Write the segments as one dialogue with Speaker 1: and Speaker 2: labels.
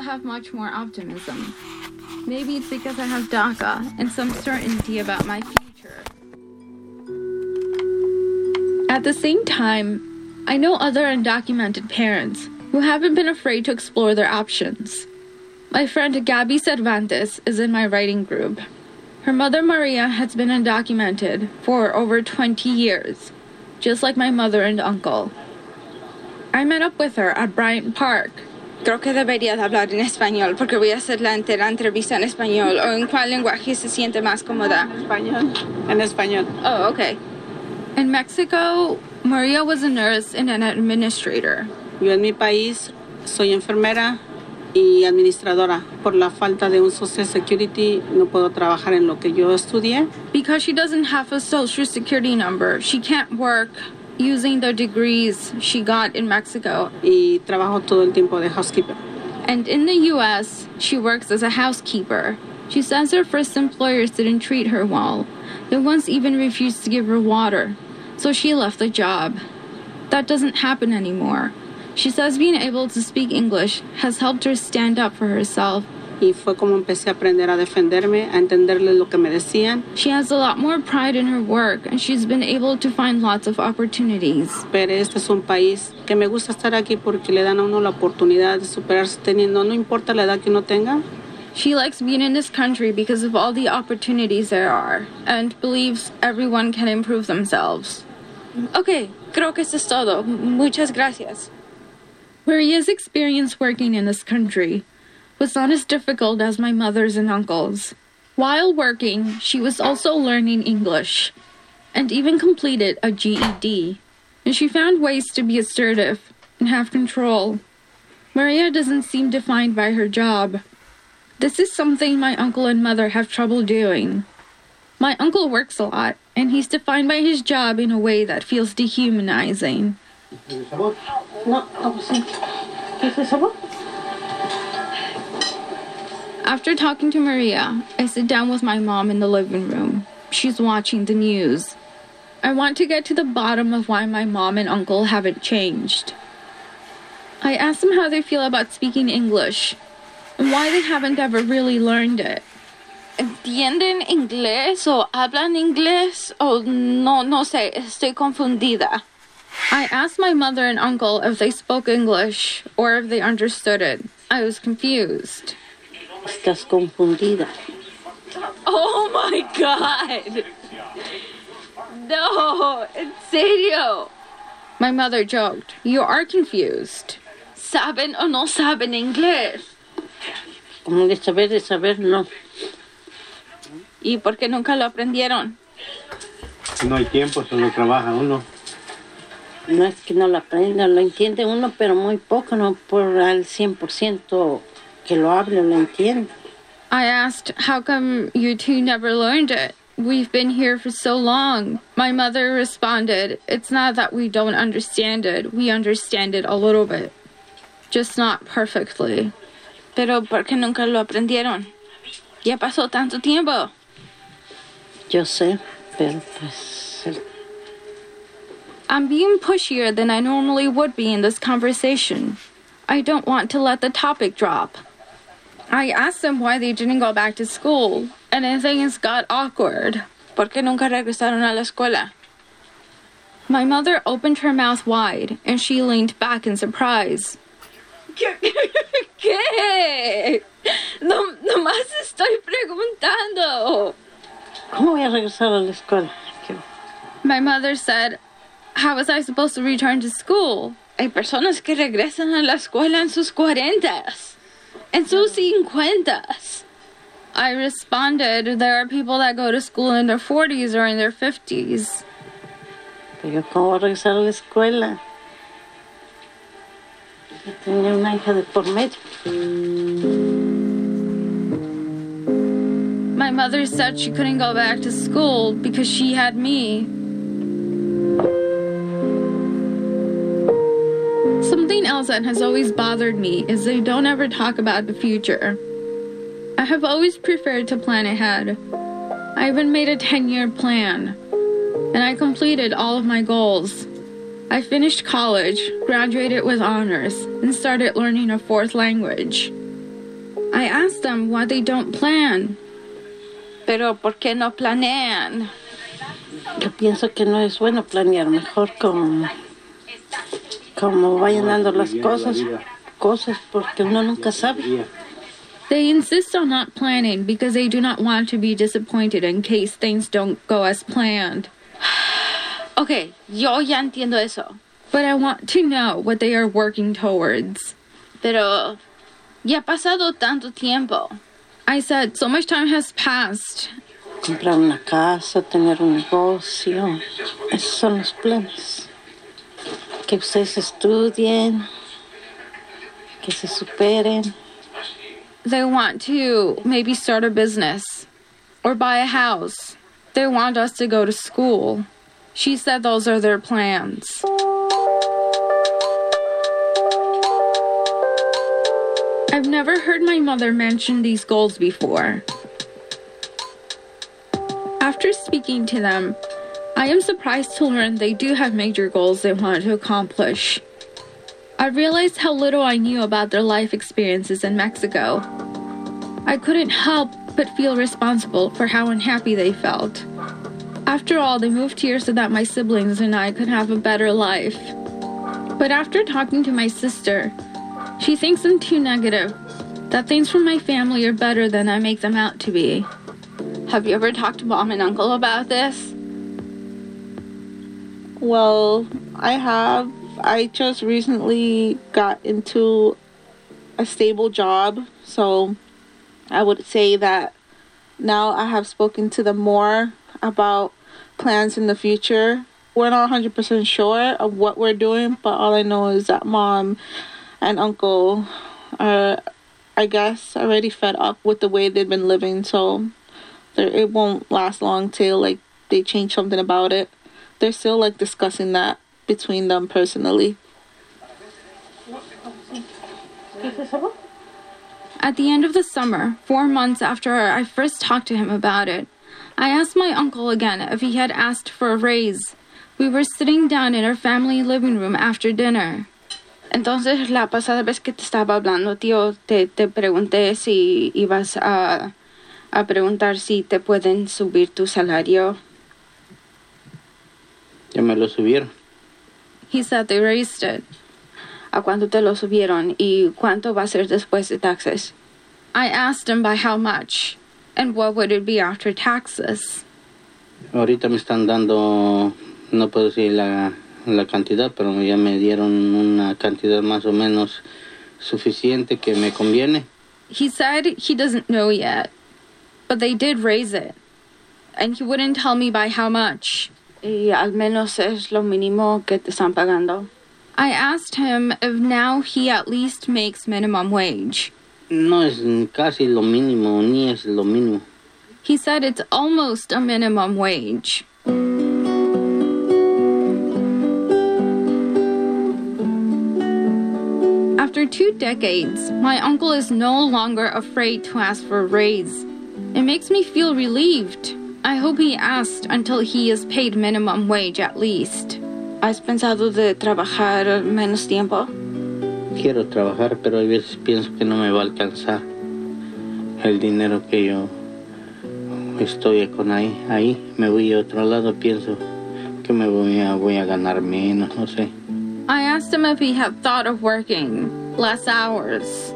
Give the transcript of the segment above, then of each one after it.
Speaker 1: I have much more optimism. Maybe it's because I have DACA and some certainty about my future. At the same time, I know other undocumented parents who haven't been afraid to explore their options. My friend Gabby Cervantes is in my writing group. Her mother Maria has been undocumented for over 20 years, just like my mother and uncle. I met up with her at Bryant Park.
Speaker 2: Creo que debería de hablar en español porque voy a hacer la entera entrevista en español. ¿O en cuál lenguaje se siente más cómoda?
Speaker 3: Español. En español.
Speaker 2: Oh, okay.
Speaker 1: In Mexico, Maria was a nurse and an administrator.
Speaker 3: Yo en mi país soy enfermera y administradora. Por la falta de un Social Security no puedo trabajar en lo que yo estudié.
Speaker 1: Because she doesn't have a social security number, she can't work using the degrees she got in Mexico.
Speaker 3: Y trabajo todo el tiempo de housekeeper.
Speaker 1: And in the US, she works as a housekeeper. She says her first employers didn't treat her well. They once even refused to give her water, so she left the job. That doesn't happen anymore. She says being able to speak English has helped her stand up for herself.
Speaker 3: Y fue como empecé a aprender a defenderme, a entenderle lo que me decían.
Speaker 1: She has a lot more pride in her work and she's been able to find lots of opportunities.
Speaker 3: Pero este es un país que me gusta estar aquí porque le dan a uno la oportunidad de superarse teniendo, no importa la edad que uno tenga.
Speaker 1: She likes being in this country because of all the opportunities there are and believes everyone can improve themselves.
Speaker 2: Ok, creo que eso es todo. Muchas gracias.
Speaker 1: Maria's experience working in this country was not as difficult as my mother's and uncle's. While working, she was also learning English and even completed a GED. And she found ways to be assertive and have control. Maria doesn't seem defined by her job. This is something my uncle and mother have trouble doing. My uncle works a lot, and he's defined by his job in a way that feels dehumanizing. After talking to Maria, I sit down with my mom in the living room. She's watching the news. I want to get to the bottom of why my mom and uncle haven't changed. I ask them how they feel about speaking English and why they haven't ever really learned it.
Speaker 2: ¿Entienden inglés o hablan inglés? O no, no sé, estoy confundida.
Speaker 1: I asked my mother and uncle if they spoke English or if they understood it. I was confused.
Speaker 4: Estás confundida.
Speaker 2: Oh my god! No, en serio.
Speaker 1: My mother joked, You are confused.
Speaker 2: ¿Saben o no saben inglés?
Speaker 4: Como de saber, de saber, no.
Speaker 2: ¿Y por qué nunca lo aprendieron?
Speaker 5: No hay tiempo, solo trabaja uno.
Speaker 4: No es que no lo aprenda, lo entiende uno, pero muy poco, no por al 100% que lo hable o lo entiende.
Speaker 1: I asked, How come you two never learned it? We've been here for so long. My mother responded, It's not that we don't understand it, we understand it a little bit, just not perfectly.
Speaker 2: Pero ¿por qué nunca lo aprendieron? Ya pasó tanto tiempo.
Speaker 4: Yo sé, pero pues el-
Speaker 1: I'm being pushier than I normally would be in this conversation. I don't want to let the topic drop. I asked them why they didn't go back to school, and then things got awkward.
Speaker 2: ¿Por qué nunca regresaron a la escuela?
Speaker 1: My mother opened her mouth wide, and she leaned back in surprise.
Speaker 2: ¿Qué? No, nomás estoy preguntando.
Speaker 4: ¿Cómo voy a regresar a la escuela?
Speaker 1: My mother said, How was I supposed to return to school?
Speaker 2: Hay personas que regresan a la escuela en sus cuarentas, en sus cincuentas.
Speaker 1: I responded, There are people that go to school in their 40s or in their 50s.
Speaker 4: Pero ¿cómo regresar a la escuela? Yo tenía una hija de por medio.
Speaker 1: My mother said she couldn't go back to school because she had me. Something else that has always bothered me is they don't ever talk about the future. I have always preferred to plan ahead. I even made a 10 year plan, and I completed all of my goals. I finished college, graduated with honors, and started learning a fourth language. I asked them why they don't plan.
Speaker 2: Pero ¿por qué no planean?
Speaker 4: Yo pienso que no es bueno planear, mejor como, como vayan dando las cosas, cosas, porque uno nunca sabe.
Speaker 1: They insist on not planning because they do not want to be disappointed in case things don't go as planned.
Speaker 2: Ok, yo ya entiendo eso.
Speaker 1: But I want to know what they are working towards.
Speaker 2: Pero ya ha pasado tanto tiempo.
Speaker 1: I said, so much time has passed.
Speaker 4: Comprar una casa, tener un negocio, esos son los planes. Que ustedes estudien, que se superen.
Speaker 1: They want to maybe start a business or buy a house. They want us to go to school. She said those are their plans. I've never heard my mother mention these goals before. After speaking to them, I am surprised to learn they do have major goals they want to accomplish. I realized how little I knew about their life experiences in Mexico. I couldn't help but feel responsible for how unhappy they felt. After all, they moved here so that my siblings and I could have a better life. But after talking to my sister, she thinks I'm too negative, that things from my family are better than I make them out to be.
Speaker 2: Have you ever talked to mom and uncle about this?
Speaker 6: Well, I have. I just recently got into a stable job, so I would say that now I have spoken to them more about plans in the future. We're not 100% sure of what we're doing, but all I know is that mom and uncle are, I guess, already fed up with the way they've been living, so it won't last long till like they change something about it. They're still like discussing that between them personally.
Speaker 1: At the end of the summer, four months after I first talked to him about it, I asked my uncle again if he had asked for a raise. We were sitting down in our family living room after dinner.
Speaker 2: Entonces, la pasada vez que te estaba hablando, tío, te, te pregunté si ibas a, a preguntar si te pueden subir tu salario.
Speaker 5: Ya me lo subieron.
Speaker 1: He said they raised it.
Speaker 2: ¿A cuánto te lo subieron y cuánto va a ser después de taxes?
Speaker 1: I asked him by how much and what would it be after taxes.
Speaker 5: Ahorita me están dando, no puedo decir la, la cantidad, pero ya me dieron una cantidad más o menos suficiente que me conviene.
Speaker 1: He said he doesn't know yet, but they did raise it. And he wouldn't tell me by how much.
Speaker 2: Y al menos es lo mínimo que te están pagando.
Speaker 1: I asked him if now he at least makes minimum wage.
Speaker 5: No es casi lo mínimo, ni es lo mínimo.
Speaker 1: He said it's almost a minimum wage. After two decades, my uncle is no longer afraid to ask for a raise. It makes me feel relieved. I hope he asked until he is paid minimum wage at least.
Speaker 2: ¿Has pensado de trabajar menos tiempo?
Speaker 5: Quiero trabajar, pero a veces pienso que no me va a alcanzar el dinero que yo estoy con ahí. Ahí me voy a otro lado, pienso que me voy a, voy a ganar menos, no sé.
Speaker 1: I asked him if he had thought of working less hours.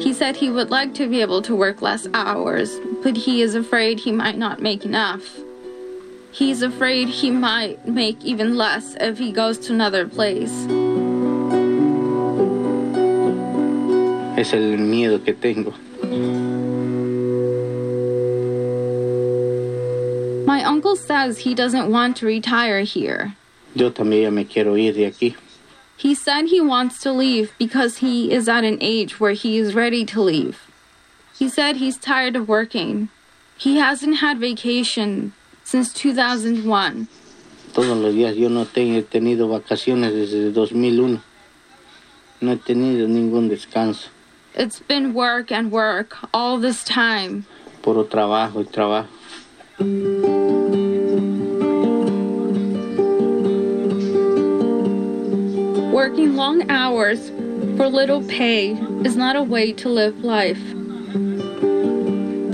Speaker 1: He said he would like to be able to work less hours, but he is afraid he might not make enough. He's afraid he might make even less if he goes to another place.
Speaker 5: Es el miedo que tengo.
Speaker 1: My uncle says he doesn't want to retire here.
Speaker 5: Yo también me quiero ir de aquí.
Speaker 1: He said he wants to leave because he is at an age where he is ready to leave. He said he's tired of working. He hasn't had vacation since 2001.
Speaker 5: Todos los días yo no he tenido vacaciones desde 2001. No he tenido ningún descanso.
Speaker 1: It's been work and work all this time.
Speaker 5: Puro trabajo y trabajo.
Speaker 1: Working long hours for little pay is not a way to live life.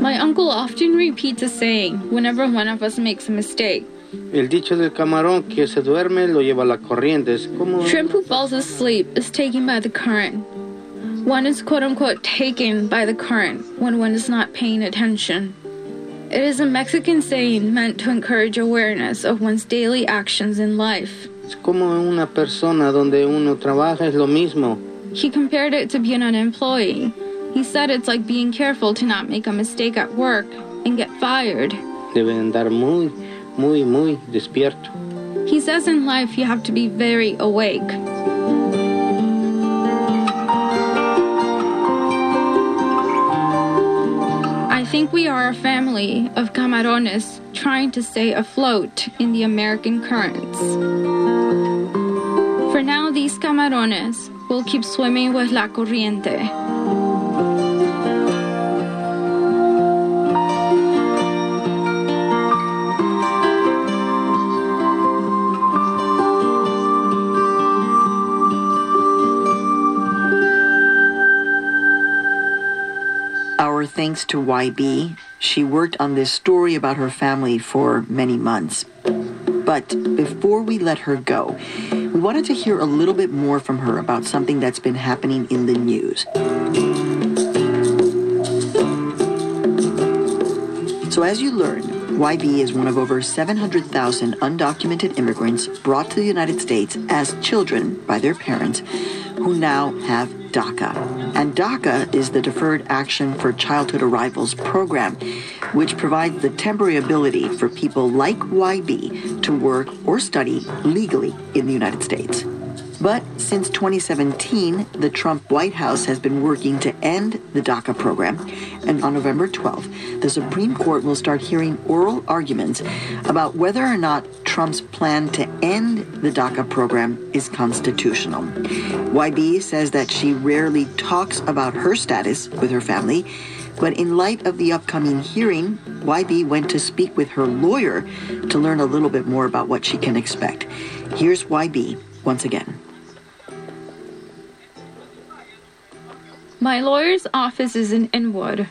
Speaker 1: My uncle often repeats a saying whenever one of us makes a mistake.
Speaker 5: El dicho del camarón que se duerme lo lleva la corriente. Como
Speaker 1: Shrimp who falls asleep is taken by the current. One is quote unquote taken by the current when one is not paying attention. It is a Mexican saying meant to encourage awareness of one's daily actions in life.
Speaker 5: es como una persona donde uno trabaja es lo mismo.
Speaker 1: He compared it to being an employee. He said it's like being careful to not make a mistake at work and get fired.
Speaker 5: Debe andar muy, muy, muy despierto.
Speaker 1: He says in life you have to be very awake. I think we are a family of camarones trying to stay afloat in the American currents. For now, these camarones will keep swimming with la corriente.
Speaker 7: Thanks to YB. She worked on this story about her family for many months. But before we let her go, we wanted to hear a little bit more from her about something that's been happening in the news. So, as you learned, YB is one of over 700,000 undocumented immigrants brought to the United States as children by their parents who now have DACA. And DACA is the Deferred Action for Childhood Arrivals program, which provides the temporary ability for people like YB to work or study legally in the United States. But since 2017, the Trump White House has been working to end the DACA program. And on November 12th, the Supreme Court will start hearing oral arguments about whether or not Trump's plan to end the DACA program is constitutional. YB says that she rarely talks about her status with her family, but in light of the upcoming hearing, YB went to speak with her lawyer to learn a little bit more about what she can expect. Here's YB once again.
Speaker 1: My lawyer's office is in Inwood,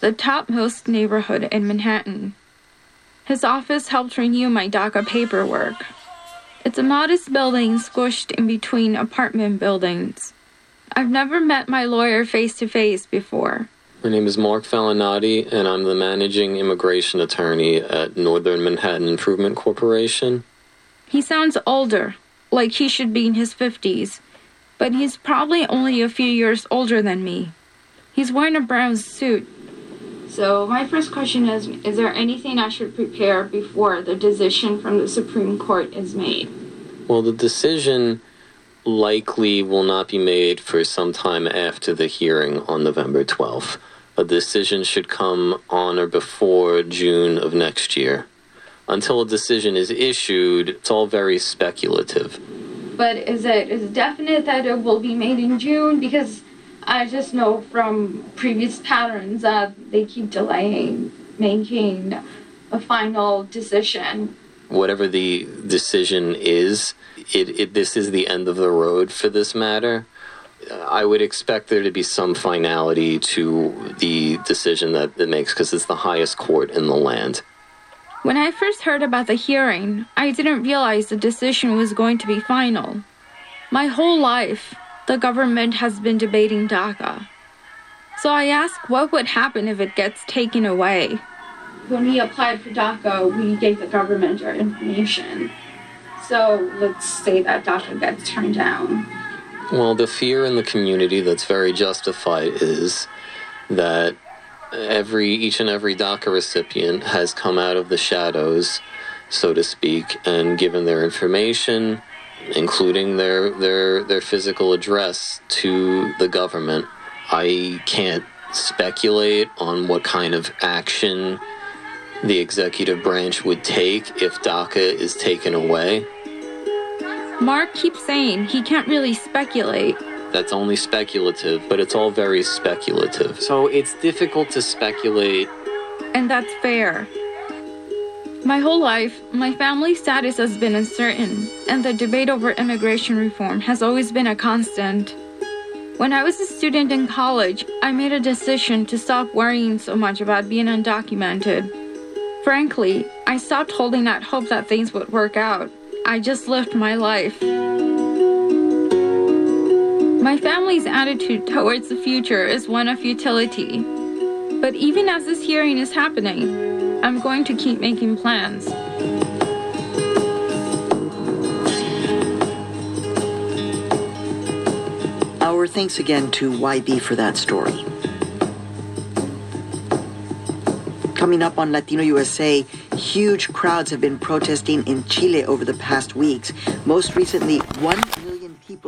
Speaker 1: the topmost neighborhood in Manhattan. His office helped renew my DACA paperwork. It's a modest building squished in between apartment buildings. I've never met my lawyer face to face before.
Speaker 8: My name is Mark Falinati, and I'm the managing immigration attorney at Northern Manhattan Improvement Corporation.
Speaker 1: He sounds older, like he should be in his 50s, but he's probably only a few years older than me. He's wearing a brown suit. So, my first question is Is there anything I should prepare before the decision from the Supreme Court is made?
Speaker 8: Well, the decision likely will not be made for some time after the hearing on November 12th. A decision should come on or before June of next year. Until a decision is issued, it's all very speculative.
Speaker 1: But is it is it definite that it will be made in June? Because I just know from previous patterns that they keep delaying making a final decision.
Speaker 8: Whatever the decision is, it, it this is the end of the road for this matter. I would expect there to be some finality to the decision that it makes because it's the highest court in the land.
Speaker 1: When I first heard about the hearing, I didn't realize the decision was going to be final. My whole life, the government has been debating DACA. So I asked what would happen if it gets taken away. When we applied for DACA, we gave the government our information. So let's say that DACA gets turned down.
Speaker 8: Well, the fear in the community that's very justified is that every each and every DACA recipient has come out of the shadows, so to speak, and given their information, including their their their physical address to the government. I can't speculate on what kind of action the executive branch would take if DACA is taken away.
Speaker 1: Mark keeps saying he can't really speculate.
Speaker 8: That's only speculative, but it's all very speculative. So it's difficult to speculate.
Speaker 1: And that's fair. My whole life, my family status has been uncertain, and the debate over immigration reform has always been a constant. When I was a student in college, I made a decision to stop worrying so much about being undocumented. Frankly, I stopped holding out hope that things would work out. I just lived my life. My family's attitude towards the future is one of futility. But even as this hearing is happening, I'm going to keep making plans.
Speaker 7: Our thanks again to YB for that story. Coming up on Latino USA, huge crowds have been protesting in Chile over the past weeks. Most recently, one